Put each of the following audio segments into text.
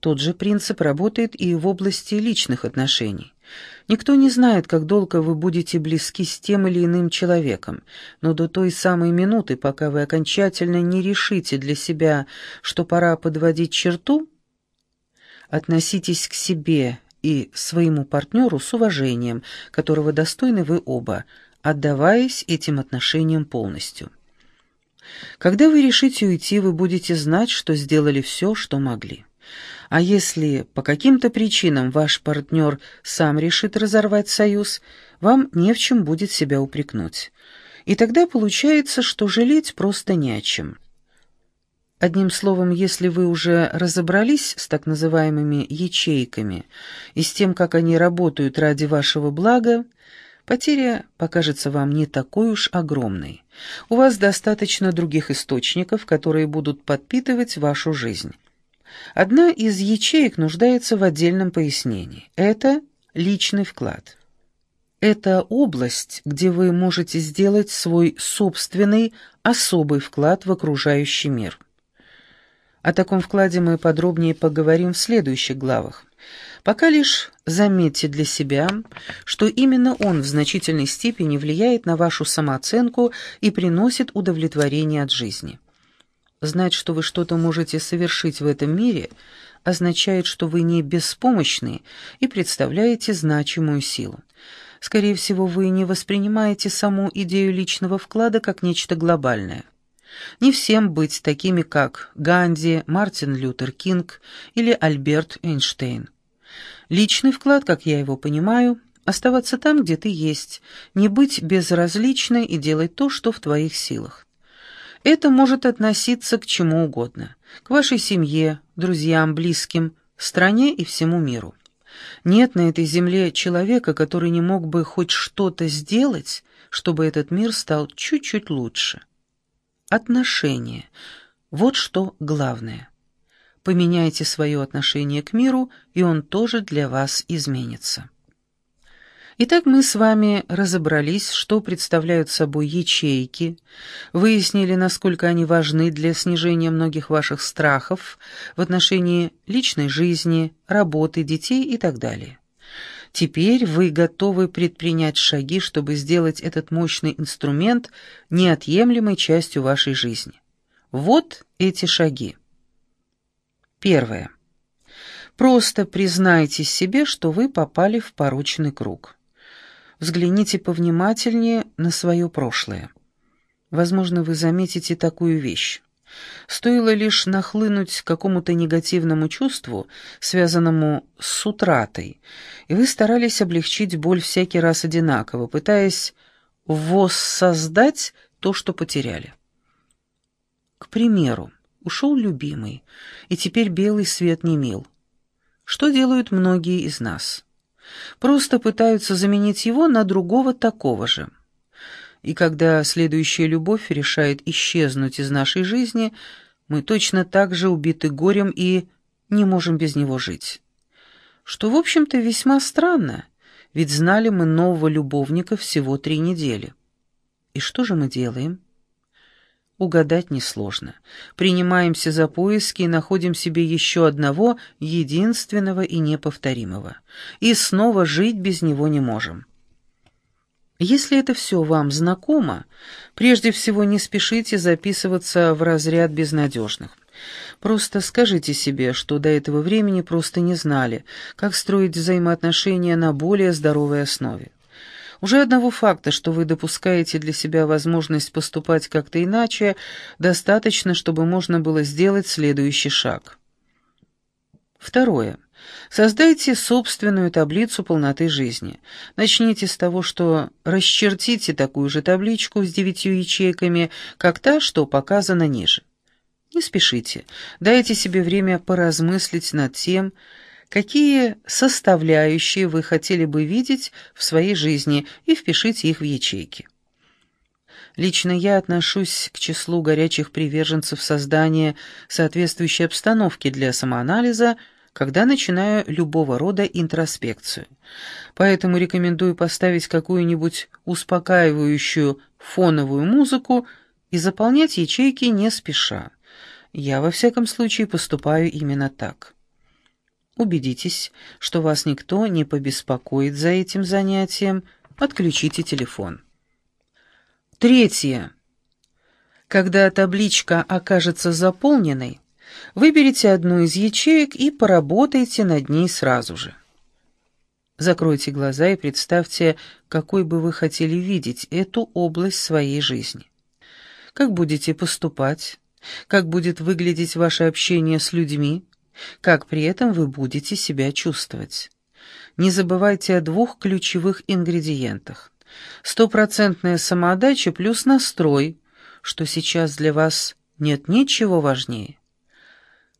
Тот же принцип работает и в области личных отношений. Никто не знает, как долго вы будете близки с тем или иным человеком, но до той самой минуты, пока вы окончательно не решите для себя, что пора подводить черту, относитесь к себе и своему партнеру с уважением, которого достойны вы оба, отдаваясь этим отношениям полностью. Когда вы решите уйти, вы будете знать, что сделали все, что могли. А если по каким-то причинам ваш партнер сам решит разорвать союз, вам не в чем будет себя упрекнуть. И тогда получается, что жалеть просто не о чем. Одним словом, если вы уже разобрались с так называемыми ячейками и с тем, как они работают ради вашего блага, потеря покажется вам не такой уж огромной. У вас достаточно других источников, которые будут подпитывать вашу жизнь. Одна из ячеек нуждается в отдельном пояснении. Это личный вклад. Это область, где вы можете сделать свой собственный особый вклад в окружающий мир. О таком вкладе мы подробнее поговорим в следующих главах. Пока лишь заметьте для себя, что именно он в значительной степени влияет на вашу самооценку и приносит удовлетворение от жизни. Знать, что вы что-то можете совершить в этом мире, означает, что вы не беспомощны и представляете значимую силу. Скорее всего, вы не воспринимаете саму идею личного вклада как нечто глобальное. Не всем быть такими, как Ганди, Мартин Лютер Кинг или Альберт Эйнштейн. Личный вклад, как я его понимаю, оставаться там, где ты есть, не быть безразличной и делать то, что в твоих силах. Это может относиться к чему угодно, к вашей семье, друзьям, близким, стране и всему миру. Нет на этой земле человека, который не мог бы хоть что-то сделать, чтобы этот мир стал чуть-чуть лучше. Отношения. Вот что главное. Поменяйте свое отношение к миру, и он тоже для вас изменится. Итак, мы с вами разобрались, что представляют собой ячейки, выяснили, насколько они важны для снижения многих ваших страхов в отношении личной жизни, работы, детей и так далее. Теперь вы готовы предпринять шаги, чтобы сделать этот мощный инструмент неотъемлемой частью вашей жизни. Вот эти шаги. Первое. Просто признайте себе, что вы попали в порочный круг взгляните повнимательнее на свое прошлое. Возможно, вы заметите такую вещь. Стоило лишь нахлынуть какому-то негативному чувству, связанному с утратой, и вы старались облегчить боль всякий раз одинаково, пытаясь воссоздать то, что потеряли. К примеру, ушел любимый, и теперь белый свет не мил. Что делают многие из нас? Просто пытаются заменить его на другого такого же. И когда следующая любовь решает исчезнуть из нашей жизни, мы точно так же убиты горем и не можем без него жить. Что, в общем-то, весьма странно, ведь знали мы нового любовника всего три недели. И что же мы делаем? Угадать несложно. Принимаемся за поиски и находим себе еще одного, единственного и неповторимого. И снова жить без него не можем. Если это все вам знакомо, прежде всего не спешите записываться в разряд безнадежных. Просто скажите себе, что до этого времени просто не знали, как строить взаимоотношения на более здоровой основе. Уже одного факта, что вы допускаете для себя возможность поступать как-то иначе, достаточно, чтобы можно было сделать следующий шаг. Второе. Создайте собственную таблицу полноты жизни. Начните с того, что расчертите такую же табличку с девятью ячейками, как та, что показана ниже. Не спешите, дайте себе время поразмыслить над тем, какие составляющие вы хотели бы видеть в своей жизни и впишите их в ячейки. Лично я отношусь к числу горячих приверженцев создания соответствующей обстановки для самоанализа, когда начинаю любого рода интроспекцию. Поэтому рекомендую поставить какую-нибудь успокаивающую фоновую музыку и заполнять ячейки не спеша. Я, во всяком случае, поступаю именно так. Убедитесь, что вас никто не побеспокоит за этим занятием. Отключите телефон. Третье. Когда табличка окажется заполненной, выберите одну из ячеек и поработайте над ней сразу же. Закройте глаза и представьте, какой бы вы хотели видеть эту область своей жизни. Как будете поступать, как будет выглядеть ваше общение с людьми, как при этом вы будете себя чувствовать. Не забывайте о двух ключевых ингредиентах. Стопроцентная самоотдача плюс настрой, что сейчас для вас нет ничего важнее.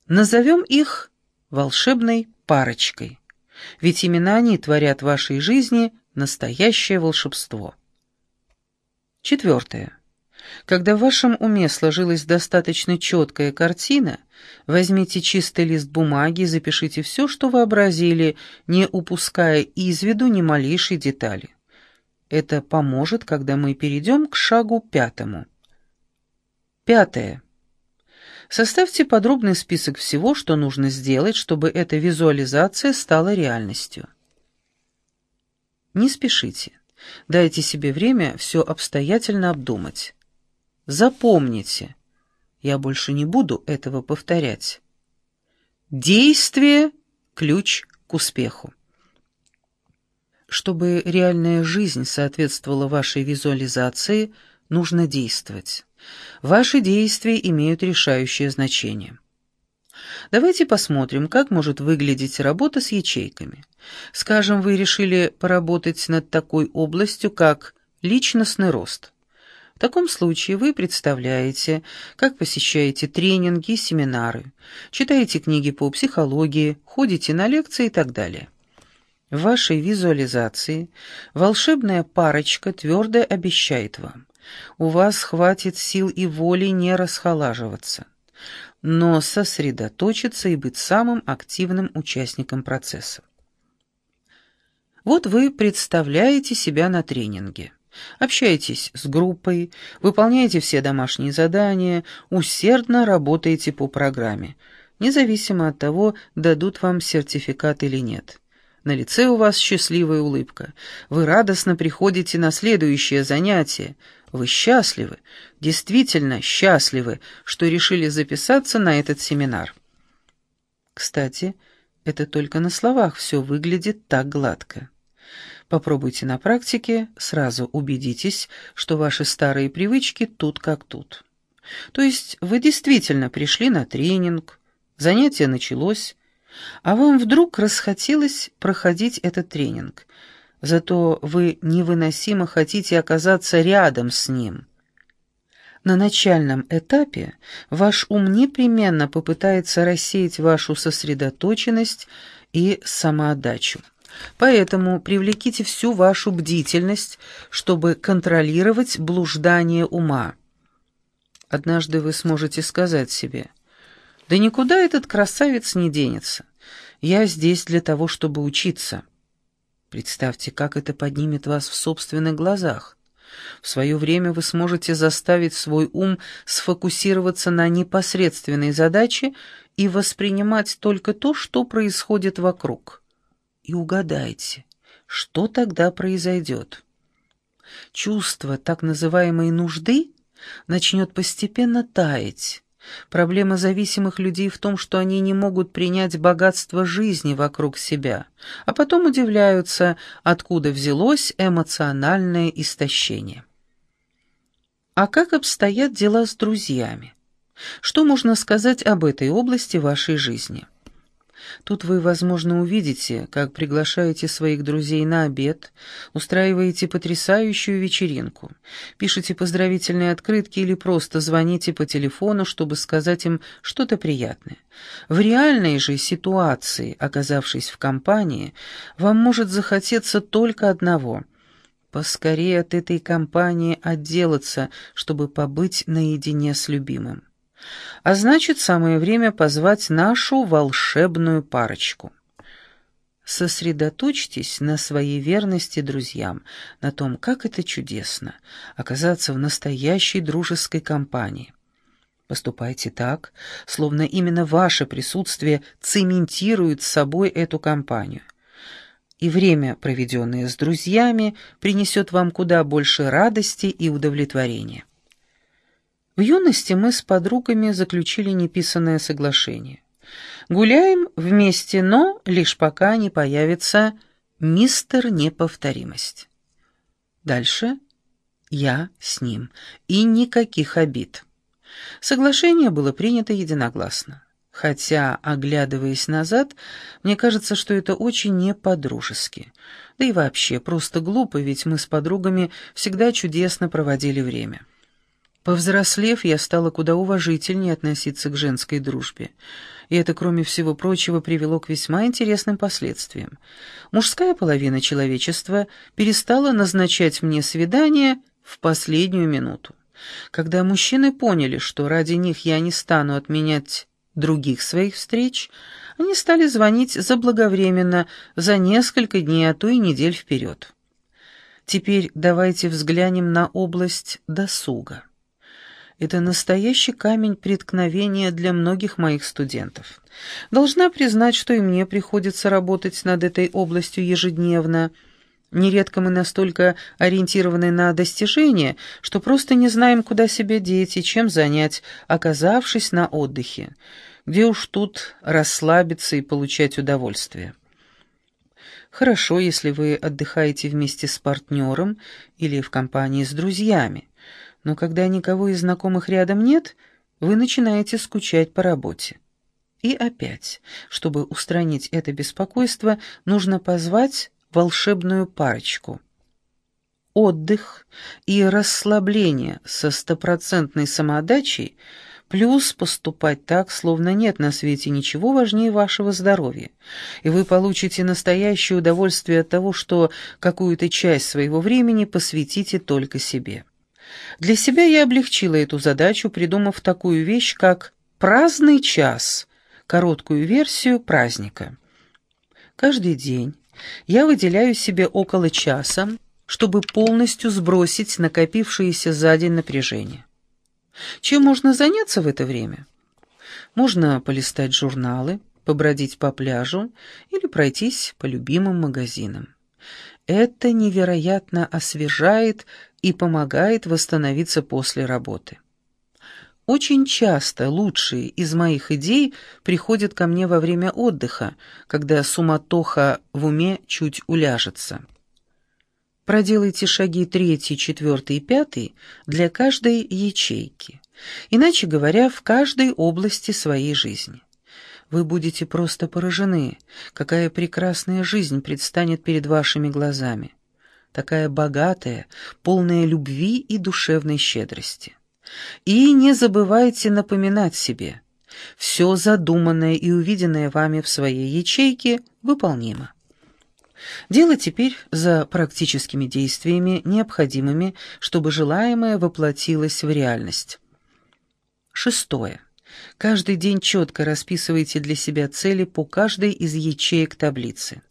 Назовем их волшебной парочкой, ведь именно они творят в вашей жизни настоящее волшебство. Четвертое. Когда в вашем уме сложилась достаточно четкая картина, возьмите чистый лист бумаги и запишите все, что вообразили, не упуская из виду ни малейшей детали. Это поможет, когда мы перейдем к шагу пятому. Пятое. Составьте подробный список всего, что нужно сделать, чтобы эта визуализация стала реальностью. Не спешите. Дайте себе время все обстоятельно обдумать. Запомните, я больше не буду этого повторять. Действие – ключ к успеху. Чтобы реальная жизнь соответствовала вашей визуализации, нужно действовать. Ваши действия имеют решающее значение. Давайте посмотрим, как может выглядеть работа с ячейками. Скажем, вы решили поработать над такой областью, как личностный рост – в таком случае вы представляете, как посещаете тренинги, семинары, читаете книги по психологии, ходите на лекции и так далее. В вашей визуализации волшебная парочка твердо обещает вам, у вас хватит сил и воли не расхолаживаться, но сосредоточиться и быть самым активным участником процесса. Вот вы представляете себя на тренинге. Общаетесь с группой, выполняете все домашние задания, усердно работаете по программе, независимо от того, дадут вам сертификат или нет. На лице у вас счастливая улыбка. Вы радостно приходите на следующее занятие. Вы счастливы, действительно счастливы, что решили записаться на этот семинар. Кстати, это только на словах все выглядит так гладко. Попробуйте на практике, сразу убедитесь, что ваши старые привычки тут как тут. То есть вы действительно пришли на тренинг, занятие началось, а вам вдруг расхотелось проходить этот тренинг. Зато вы невыносимо хотите оказаться рядом с ним. На начальном этапе ваш ум непременно попытается рассеять вашу сосредоточенность и самоотдачу. Поэтому привлеките всю вашу бдительность, чтобы контролировать блуждание ума. Однажды вы сможете сказать себе, «Да никуда этот красавец не денется. Я здесь для того, чтобы учиться». Представьте, как это поднимет вас в собственных глазах. В свое время вы сможете заставить свой ум сфокусироваться на непосредственной задаче и воспринимать только то, что происходит вокруг и угадайте, что тогда произойдет. Чувство так называемой нужды начнет постепенно таять. Проблема зависимых людей в том, что они не могут принять богатство жизни вокруг себя, а потом удивляются, откуда взялось эмоциональное истощение. А как обстоят дела с друзьями? Что можно сказать об этой области вашей жизни? Тут вы, возможно, увидите, как приглашаете своих друзей на обед, устраиваете потрясающую вечеринку, пишете поздравительные открытки или просто звоните по телефону, чтобы сказать им что-то приятное. В реальной же ситуации, оказавшись в компании, вам может захотеться только одного — поскорее от этой компании отделаться, чтобы побыть наедине с любимым. А значит, самое время позвать нашу волшебную парочку. Сосредоточьтесь на своей верности друзьям, на том, как это чудесно — оказаться в настоящей дружеской компании. Поступайте так, словно именно ваше присутствие цементирует с собой эту компанию. И время, проведенное с друзьями, принесет вам куда больше радости и удовлетворения. В юности мы с подругами заключили неписанное соглашение. Гуляем вместе, но лишь пока не появится мистер Неповторимость. Дальше я с ним, и никаких обид. Соглашение было принято единогласно. Хотя, оглядываясь назад, мне кажется, что это очень не по-дружески. Да и вообще, просто глупо, ведь мы с подругами всегда чудесно проводили время. Повзрослев, я стала куда уважительнее относиться к женской дружбе. И это, кроме всего прочего, привело к весьма интересным последствиям. Мужская половина человечества перестала назначать мне свидания в последнюю минуту. Когда мужчины поняли, что ради них я не стану отменять других своих встреч, они стали звонить заблаговременно, за несколько дней, а то и недель вперед. Теперь давайте взглянем на область досуга. Это настоящий камень преткновения для многих моих студентов. Должна признать, что и мне приходится работать над этой областью ежедневно – Нередко мы настолько ориентированы на достижения, что просто не знаем, куда себя деть и чем занять, оказавшись на отдыхе. Где уж тут расслабиться и получать удовольствие. Хорошо, если вы отдыхаете вместе с партнером или в компании с друзьями, но когда никого из знакомых рядом нет, вы начинаете скучать по работе. И опять, чтобы устранить это беспокойство, нужно позвать волшебную парочку. Отдых и расслабление со стопроцентной самоотдачей плюс поступать так, словно нет на свете ничего важнее вашего здоровья, и вы получите настоящее удовольствие от того, что какую-то часть своего времени посвятите только себе. Для себя я облегчила эту задачу, придумав такую вещь, как «праздный час», короткую версию праздника. Каждый день я выделяю себе около часа, чтобы полностью сбросить накопившееся за день напряжение. Чем можно заняться в это время? Можно полистать журналы, побродить по пляжу или пройтись по любимым магазинам. Это невероятно освежает и помогает восстановиться после работы. Очень часто лучшие из моих идей приходят ко мне во время отдыха, когда суматоха в уме чуть уляжется. Проделайте шаги третий, четвертый и пятый для каждой ячейки, иначе говоря, в каждой области своей жизни. Вы будете просто поражены, какая прекрасная жизнь предстанет перед вашими глазами, такая богатая, полная любви и душевной щедрости. И не забывайте напоминать себе, все задуманное и увиденное вами в своей ячейке выполнимо. Дело теперь за практическими действиями, необходимыми, чтобы желаемое воплотилось в реальность. Шестое. Каждый день четко расписывайте для себя цели по каждой из ячеек таблицы.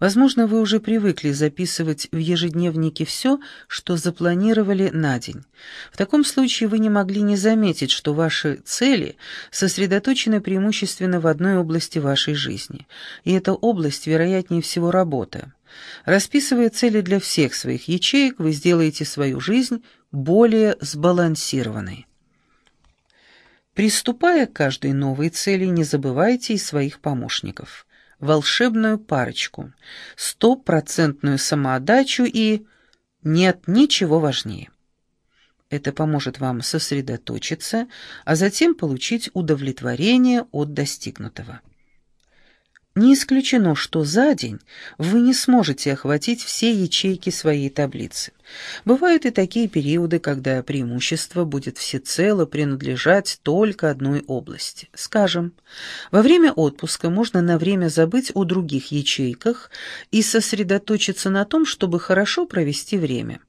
Возможно, вы уже привыкли записывать в ежедневнике все, что запланировали на день. В таком случае вы не могли не заметить, что ваши цели сосредоточены преимущественно в одной области вашей жизни. И эта область, вероятнее всего, работа. Расписывая цели для всех своих ячеек, вы сделаете свою жизнь более сбалансированной. Приступая к каждой новой цели, не забывайте и своих помощников волшебную парочку, стопроцентную самоотдачу и нет ничего важнее. Это поможет вам сосредоточиться, а затем получить удовлетворение от достигнутого. Не исключено, что за день вы не сможете охватить все ячейки своей таблицы. Бывают и такие периоды, когда преимущество будет всецело принадлежать только одной области. Скажем, во время отпуска можно на время забыть о других ячейках и сосредоточиться на том, чтобы хорошо провести время.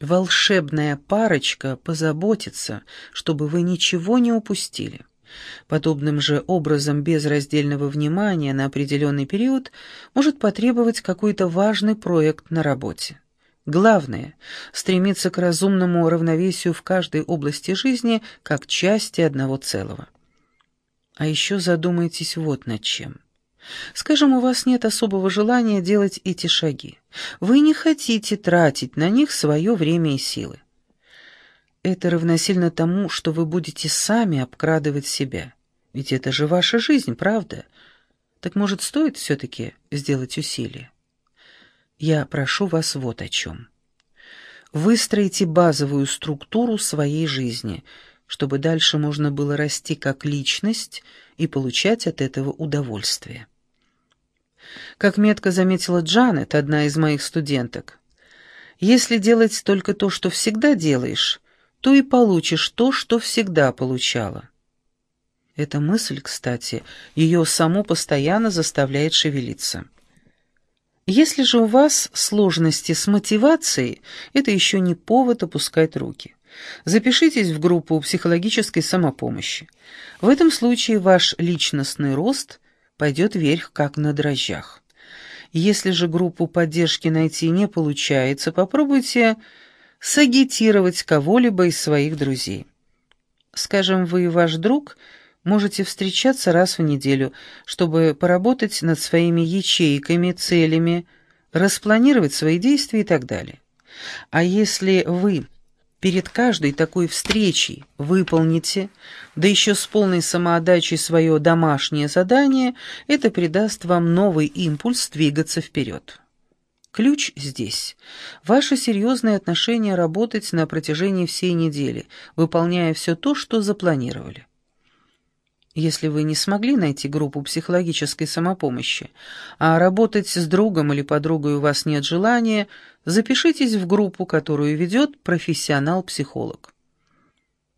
Волшебная парочка позаботится, чтобы вы ничего не упустили. Подобным же образом без раздельного внимания на определенный период может потребовать какой-то важный проект на работе. Главное — стремиться к разумному равновесию в каждой области жизни как части одного целого. А еще задумайтесь вот над чем. Скажем, у вас нет особого желания делать эти шаги. Вы не хотите тратить на них свое время и силы. Это равносильно тому, что вы будете сами обкрадывать себя. Ведь это же ваша жизнь, правда? Так может, стоит все-таки сделать усилие? Я прошу вас вот о чем. Выстроите базовую структуру своей жизни — чтобы дальше можно было расти как личность и получать от этого удовольствие. Как метко заметила Джанет, одна из моих студенток, если делать только то, что всегда делаешь, то и получишь то, что всегда получала. Эта мысль, кстати, ее саму постоянно заставляет шевелиться. Если же у вас сложности с мотивацией, это еще не повод опускать руки. Запишитесь в группу психологической самопомощи. В этом случае ваш личностный рост пойдет вверх, как на дрожжах. Если же группу поддержки найти не получается, попробуйте сагитировать кого-либо из своих друзей. Скажем, вы и ваш друг можете встречаться раз в неделю, чтобы поработать над своими ячейками, целями, распланировать свои действия и так далее. А если вы перед каждой такой встречей выполните, да еще с полной самоотдачей свое домашнее задание, это придаст вам новый импульс двигаться вперед. Ключ здесь. Ваше серьезное отношение работать на протяжении всей недели, выполняя все то, что запланировали. Если вы не смогли найти группу психологической самопомощи, а работать с другом или подругой у вас нет желания, запишитесь в группу, которую ведет профессионал-психолог.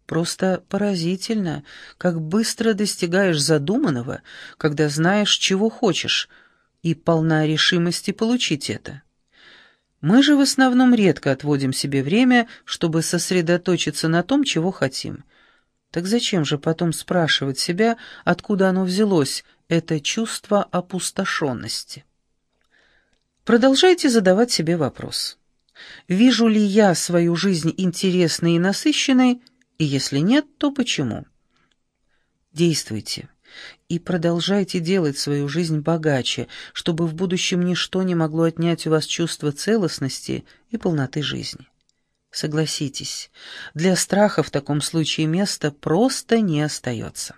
Просто поразительно, как быстро достигаешь задуманного, когда знаешь, чего хочешь, и полна решимости получить это. Мы же в основном редко отводим себе время, чтобы сосредоточиться на том, чего хотим – так зачем же потом спрашивать себя, откуда оно взялось, это чувство опустошенности? Продолжайте задавать себе вопрос. Вижу ли я свою жизнь интересной и насыщенной, и если нет, то почему? Действуйте и продолжайте делать свою жизнь богаче, чтобы в будущем ничто не могло отнять у вас чувство целостности и полноты жизни. Согласитесь, для страха в таком случае места просто не остается.